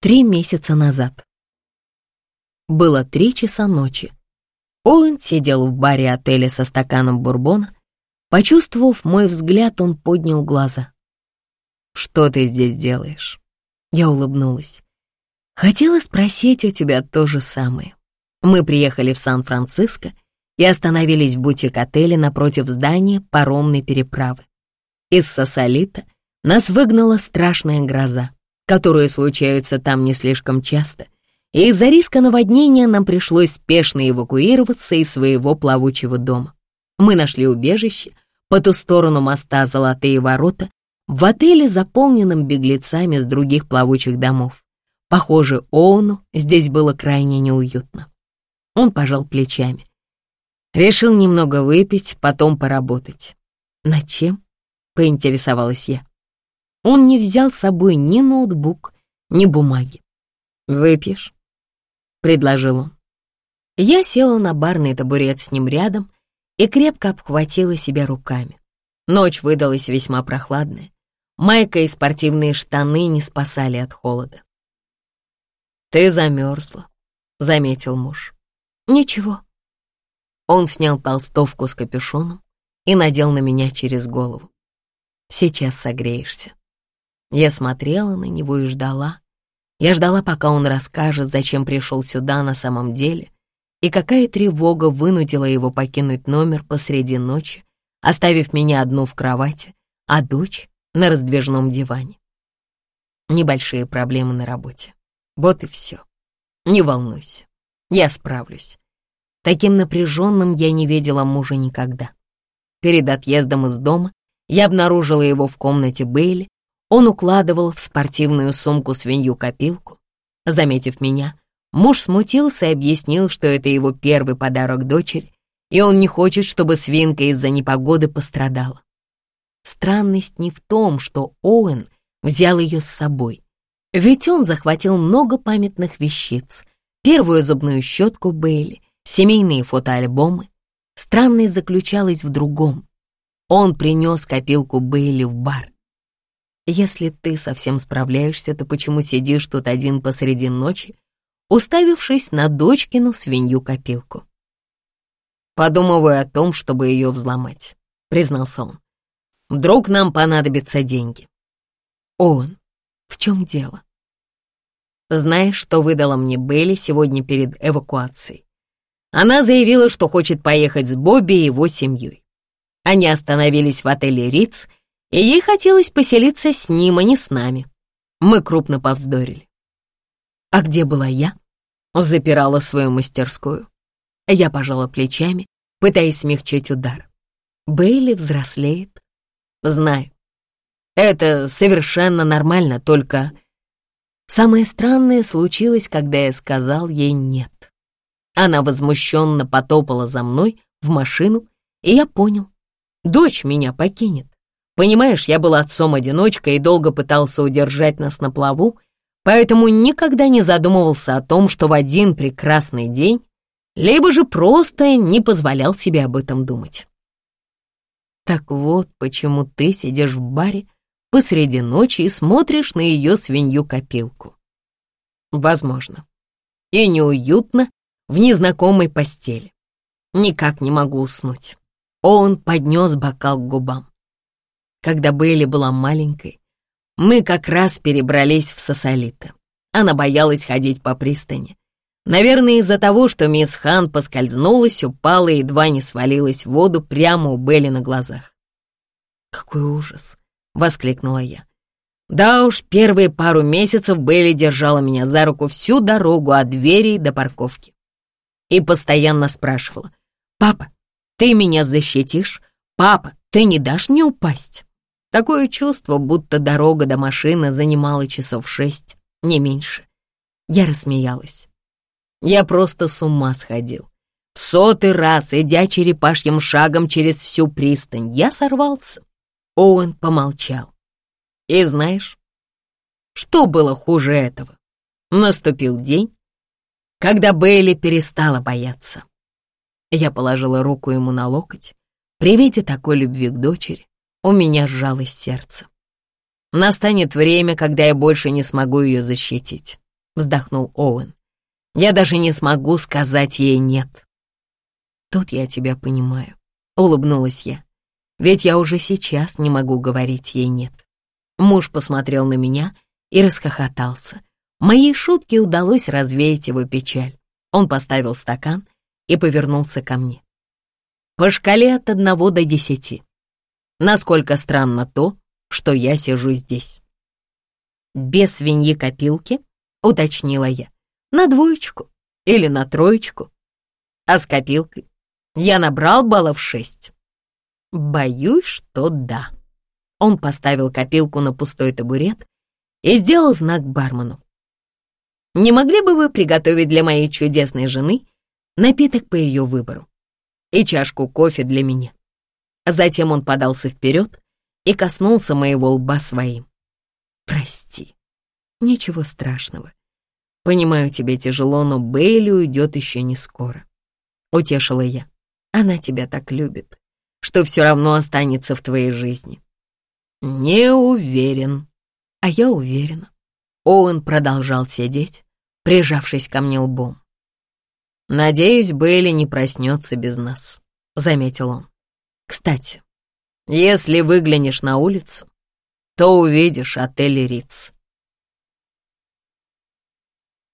Три месяца назад. Было три часа ночи. Оуэн сидел в баре отеля со стаканом бурбона. Почувствовав мой взгляд, он поднял глаза. «Что ты здесь делаешь?» Я улыбнулась. Хотела спросить у тебя то же самое. Мы приехали в Сан-Франциско и остановились в бутик-отеле напротив здания паромной переправы. Из Сосолита нас выгнала страшная гроза которые случаются там не слишком часто, и из-за риска наводнения нам пришлось спешно эвакуироваться из своего плавучего дома. Мы нашли убежище по ту сторону моста «Золотые ворота» в отеле, заполненном беглецами с других плавучих домов. Похоже, Оуну здесь было крайне неуютно. Он пожал плечами. Решил немного выпить, потом поработать. «Над чем?» — поинтересовалась я. Он не взял с собой ни ноутбук, ни бумаги. «Выпьешь?» — предложил он. Я села на барный табурет с ним рядом и крепко обхватила себя руками. Ночь выдалась весьма прохладная. Майка и спортивные штаны не спасали от холода. «Ты замерзла», — заметил муж. «Ничего». Он снял толстовку с капюшоном и надел на меня через голову. «Сейчас согреешься». Я смотрела на него и ждала. Я ждала, пока он расскажет, зачем пришел сюда на самом деле, и какая тревога вынудила его покинуть номер посреди ночи, оставив меня одну в кровати, а дочь на раздвижном диване. Небольшие проблемы на работе. Вот и все. Не волнуйся, я справлюсь. Таким напряженным я не видела мужа никогда. Перед отъездом из дома я обнаружила его в комнате Бейли, он укладывал в спортивную сумку свинью-копилку. Заметив меня, муж смутился и объяснил, что это его первый подарок дочери, и он не хочет, чтобы свинка из-за непогоды пострадала. Странность не в том, что Оуэн взял ее с собой, ведь он захватил много памятных вещиц, первую зубную щетку Бейли, семейные фотоальбомы. Странность заключалась в другом. Он принес копилку Бейли в бар. Если ты совсем справляешься, то почему сидишь тут один посреди ночи, уставившись на дочкину свинью-копилку? Подумываю о том, чтобы ее взломать, признался он. Вдруг нам понадобятся деньги. Он, в чем дело? Знаешь, что выдала мне Белли сегодня перед эвакуацией? Она заявила, что хочет поехать с Бобби и его семьей. Они остановились в отеле «Риц» и ей хотелось поселиться с ним, а не с нами. Мы крупно повздорили. А где была я? Запирала свою мастерскую. Я пожала плечами, пытаясь смягчить удар. Бейли взрослеет. Знаю. Это совершенно нормально, только... Самое странное случилось, когда я сказал ей «нет». Она возмущенно потопала за мной в машину, и я понял, дочь меня покинет. Понимаешь, я был отцом-одиночкой и долго пытался удержать нас на плаву, поэтому никогда не задумывался о том, что в один прекрасный день, либо же просто не позволял себе об этом думать. Так вот, почему ты сидишь в баре посреди ночи и смотришь на ее свинью-копилку. Возможно. И неуютно в незнакомой постели. Никак не могу уснуть. Он поднес бокал к губам. Когда Бейли была маленькой, мы как раз перебрались в Сосолито. Она боялась ходить по пристани. Наверное, из-за того, что мисс Хан поскользнулась, упала и едва не свалилась в воду прямо у Белли на глазах. «Какой ужас!» — воскликнула я. Да уж, первые пару месяцев Белли держала меня за руку всю дорогу от двери до парковки. И постоянно спрашивала, «Папа, ты меня защитишь? Папа, ты не дашь мне упасть?» Такое чувство, будто дорога до машины занимала часов шесть, не меньше. Я рассмеялась. Я просто с ума сходил. В сотый раз, идя черепашьим шагом через всю пристань, я сорвался. Оуэн помолчал. И знаешь, что было хуже этого? Наступил день, когда Бейли перестала бояться. Я положила руку ему на локоть. При виде такой любви к дочери у меня сжалось сердце. Настанет время, когда я больше не смогу ее защитить. вздохнул Оуэн. «Я даже не смогу сказать ей «нет». «Тут я тебя понимаю», — улыбнулась я. «Ведь я уже сейчас не могу говорить ей «нет». Муж посмотрел на меня и расхохотался. Моей шутке удалось развеять его печаль. Он поставил стакан и повернулся ко мне. По шкале от одного до десяти. Насколько странно то, что я сижу здесь. Без свиньи-копилки, уточнила я, на двоечку или на троечку. А с копилкой я набрал баллов шесть. Боюсь, что да. Он поставил копилку на пустой табурет и сделал знак бармену. Не могли бы вы приготовить для моей чудесной жены напиток по ее выбору и чашку кофе для меня? Затем он подался вперед и коснулся моего лба своим. Прости, ничего страшного. Понимаю, тебе тяжело, но Бейли уйдет еще не скоро. Утешила я. Она тебя так любит, что все равно останется в твоей жизни. Не уверен. А я уверена. Оуэн продолжал сидеть, прижавшись ко мне лбом. «Надеюсь, Бейли не проснется без нас», — заметил он. «Кстати, если выглянешь на улицу, то увидишь отель Риц.